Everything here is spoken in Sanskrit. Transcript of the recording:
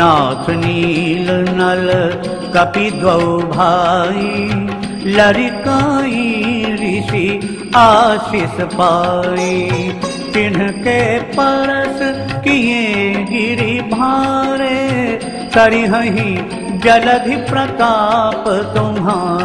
नाथ नील नल कपि द्वौ भाई लरिकाई ऋषि आशिष पाई। चिन्हके परस किए गिरि भारे करिहि जलधि प्रताप तुम्हारे।